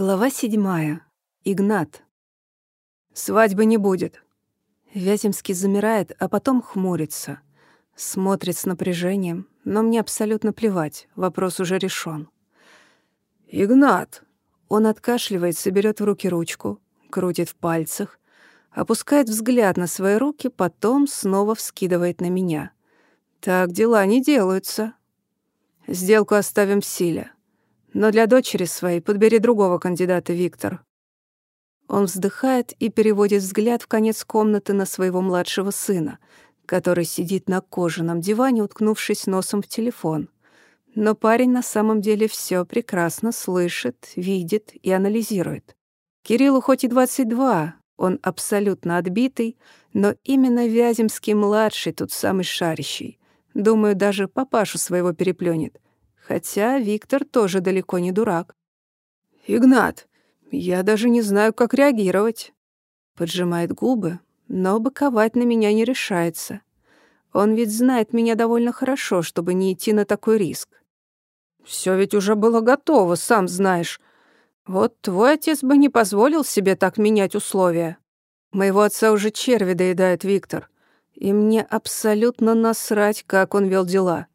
Глава седьмая. Игнат. «Свадьбы не будет». Вяземский замирает, а потом хмурится. Смотрит с напряжением, но мне абсолютно плевать, вопрос уже решен. «Игнат!» Он откашливается, берет в руки ручку, крутит в пальцах, опускает взгляд на свои руки, потом снова вскидывает на меня. «Так дела не делаются. Сделку оставим в силе. Но для дочери своей подбери другого кандидата, Виктор». Он вздыхает и переводит взгляд в конец комнаты на своего младшего сына, который сидит на кожаном диване, уткнувшись носом в телефон. Но парень на самом деле все прекрасно слышит, видит и анализирует. Кириллу хоть и 22, он абсолютно отбитый, но именно Вяземский-младший тут самый шарящий. Думаю, даже папашу своего переплюнет. Хотя Виктор тоже далеко не дурак. «Игнат, я даже не знаю, как реагировать». Поджимает губы, но быковать на меня не решается. Он ведь знает меня довольно хорошо, чтобы не идти на такой риск. Все ведь уже было готово, сам знаешь. Вот твой отец бы не позволил себе так менять условия. Моего отца уже черви доедает Виктор. И мне абсолютно насрать, как он вел дела.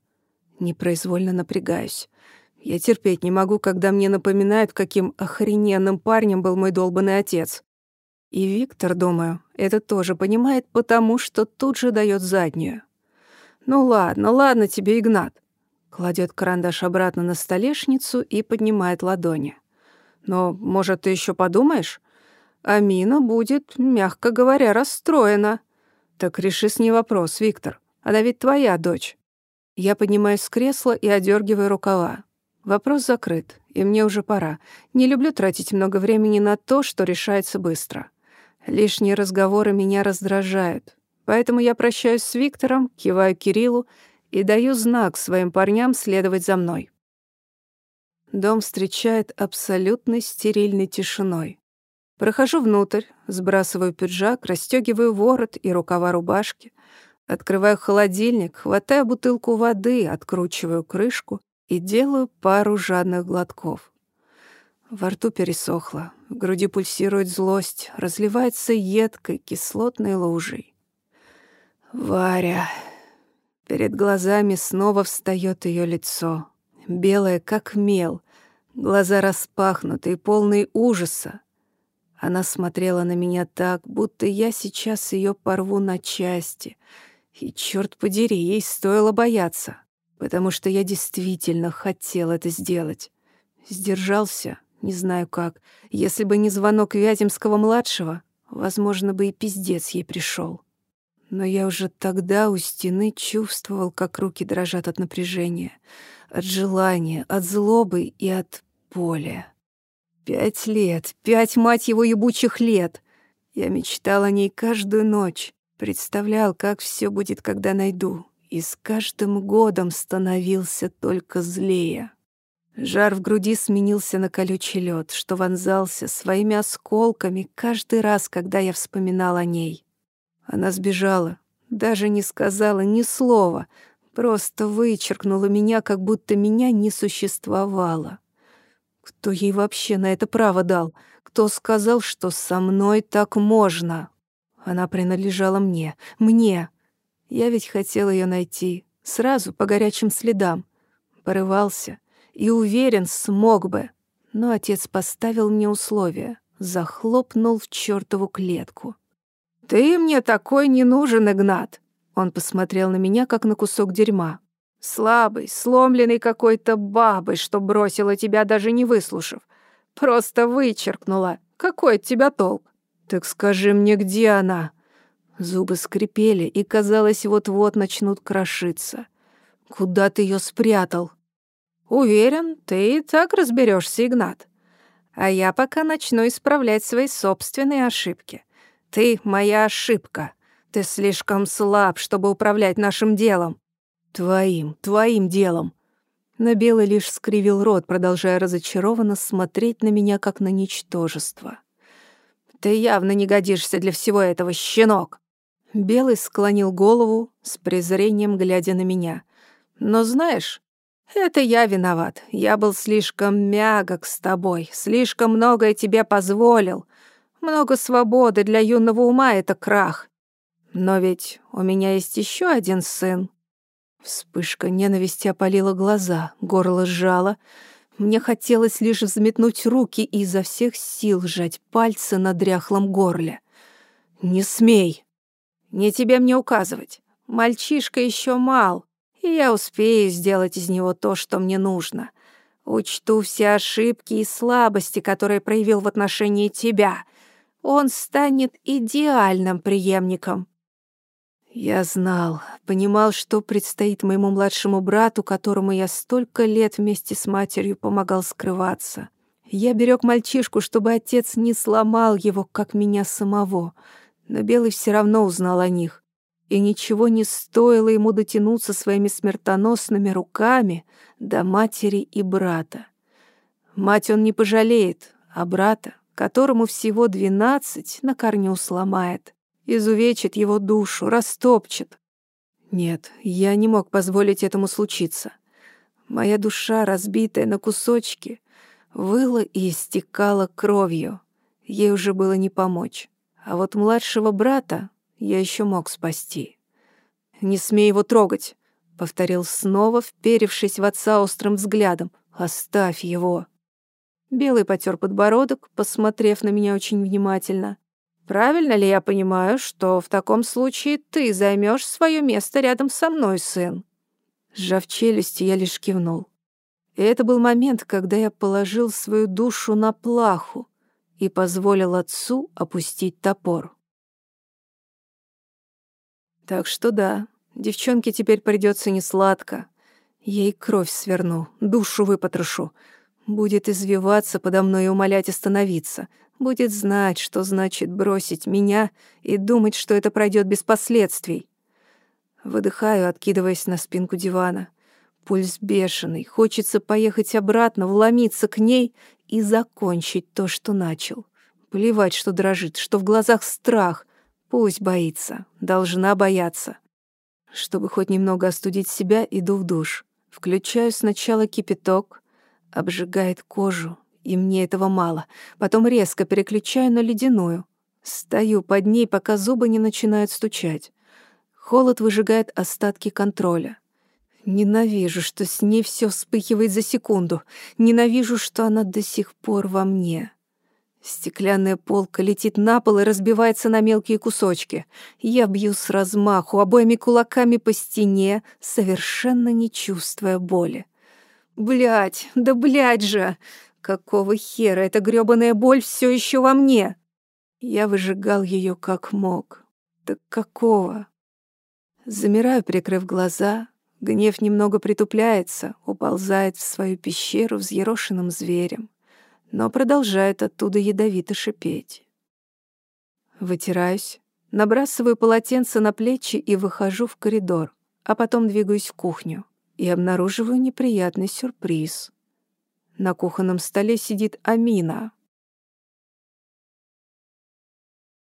Непроизвольно напрягаюсь. Я терпеть не могу, когда мне напоминают, каким охрененным парнем был мой долбанный отец. И Виктор, думаю, это тоже понимает, потому что тут же дает заднюю. «Ну ладно, ладно тебе, Игнат». Кладет карандаш обратно на столешницу и поднимает ладони. «Но, может, ты еще подумаешь? Амина будет, мягко говоря, расстроена. Так реши с ней вопрос, Виктор. Она ведь твоя дочь. Я поднимаюсь с кресла и одергиваю рукава. Вопрос закрыт, и мне уже пора. Не люблю тратить много времени на то, что решается быстро. Лишние разговоры меня раздражают. Поэтому я прощаюсь с Виктором, киваю Кириллу и даю знак своим парням следовать за мной. Дом встречает абсолютной стерильной тишиной. Прохожу внутрь, сбрасываю пиджак, расстегиваю ворот и рукава рубашки, Открываю холодильник, хватаю бутылку воды, откручиваю крышку и делаю пару жадных глотков. Во рту пересохло, в груди пульсирует злость, разливается едкой кислотной лужей. Варя. Перед глазами снова встает ее лицо, белое как мел, глаза распахнуты и полные ужаса. Она смотрела на меня так, будто я сейчас ее порву на части — и, черт подери, ей стоило бояться, потому что я действительно хотел это сделать. Сдержался, не знаю как. Если бы не звонок Вяземского-младшего, возможно, бы и пиздец ей пришел. Но я уже тогда у стены чувствовал, как руки дрожат от напряжения, от желания, от злобы и от боли. Пять лет, пять, мать его, ебучих лет. Я мечтал о ней каждую ночь, Представлял, как все будет, когда найду, и с каждым годом становился только злее. Жар в груди сменился на колючий лед, что вонзался своими осколками каждый раз, когда я вспоминал о ней. Она сбежала, даже не сказала ни слова, просто вычеркнула меня, как будто меня не существовало. Кто ей вообще на это право дал? Кто сказал, что со мной так можно? Она принадлежала мне. Мне. Я ведь хотел ее найти. Сразу, по горячим следам. Порывался. И уверен, смог бы. Но отец поставил мне условия. Захлопнул в чертову клетку. «Ты мне такой не нужен, Игнат!» Он посмотрел на меня, как на кусок дерьма. «Слабый, сломленный какой-то бабой, что бросила тебя, даже не выслушав. Просто вычеркнула. Какой от тебя толк? «Так скажи мне, где она?» Зубы скрипели и, казалось, вот-вот начнут крошиться. «Куда ты ее спрятал?» «Уверен, ты и так разберешься, Игнат. А я пока начну исправлять свои собственные ошибки. Ты — моя ошибка. Ты слишком слаб, чтобы управлять нашим делом». «Твоим, твоим делом». Но Белый лишь скривил рот, продолжая разочарованно смотреть на меня, как на ничтожество. Ты явно не годишься для всего этого, щенок!» Белый склонил голову, с презрением глядя на меня. «Но знаешь, Это я виноват. Я был слишком мягок с тобой, слишком многое тебе позволил. Много свободы для юного ума — это крах. Но ведь у меня есть еще один сын. Вспышка ненависти опалила глаза, горло сжало. Мне хотелось лишь взметнуть руки и изо всех сил сжать пальцы на дряхлом горле. «Не смей!» «Не тебе мне указывать. Мальчишка еще мал, и я успею сделать из него то, что мне нужно. Учту все ошибки и слабости, которые проявил в отношении тебя. Он станет идеальным преемником. Я знал, понимал, что предстоит моему младшему брату, которому я столько лет вместе с матерью помогал скрываться. Я берег мальчишку, чтобы отец не сломал его, как меня самого. Но Белый все равно узнал о них. И ничего не стоило ему дотянуться своими смертоносными руками до матери и брата. Мать он не пожалеет, а брата, которому всего двенадцать, на корню сломает изувечит его душу, растопчет. Нет, я не мог позволить этому случиться. Моя душа, разбитая на кусочки, выла и истекала кровью. Ей уже было не помочь. А вот младшего брата я еще мог спасти. «Не смей его трогать», — повторил снова, вперевшись в отца острым взглядом. «Оставь его». Белый потер подбородок, посмотрев на меня очень внимательно. Правильно ли я понимаю, что в таком случае ты займешь свое место рядом со мной, сын?» Сжав челюсти, я лишь кивнул. И это был момент, когда я положил свою душу на плаху и позволил отцу опустить топор. Так что да, девчонке теперь придется несладко. Ей кровь сверну, душу выпотрошу. Будет извиваться подо мной и умолять остановиться — Будет знать, что значит бросить меня и думать, что это пройдет без последствий. Выдыхаю, откидываясь на спинку дивана. Пульс бешеный, хочется поехать обратно, вломиться к ней и закончить то, что начал. Плевать, что дрожит, что в глазах страх. Пусть боится, должна бояться. Чтобы хоть немного остудить себя, иду в душ. Включаю сначала кипяток, обжигает кожу, и мне этого мало. Потом резко переключаю на ледяную. Стою под ней, пока зубы не начинают стучать. Холод выжигает остатки контроля. Ненавижу, что с ней все вспыхивает за секунду. Ненавижу, что она до сих пор во мне. Стеклянная полка летит на пол и разбивается на мелкие кусочки. Я бью с размаху обоими кулаками по стене, совершенно не чувствуя боли. Блять, да блять же! Какого хера эта грёбаная боль все еще во мне? Я выжигал ее как мог. Так какого? Замираю, прикрыв глаза. Гнев немного притупляется, уползает в свою пещеру взъерошенным зверем, но продолжает оттуда ядовито шипеть. Вытираюсь, набрасываю полотенце на плечи и выхожу в коридор, а потом двигаюсь в кухню и обнаруживаю неприятный сюрприз — на кухонном столе сидит Амина,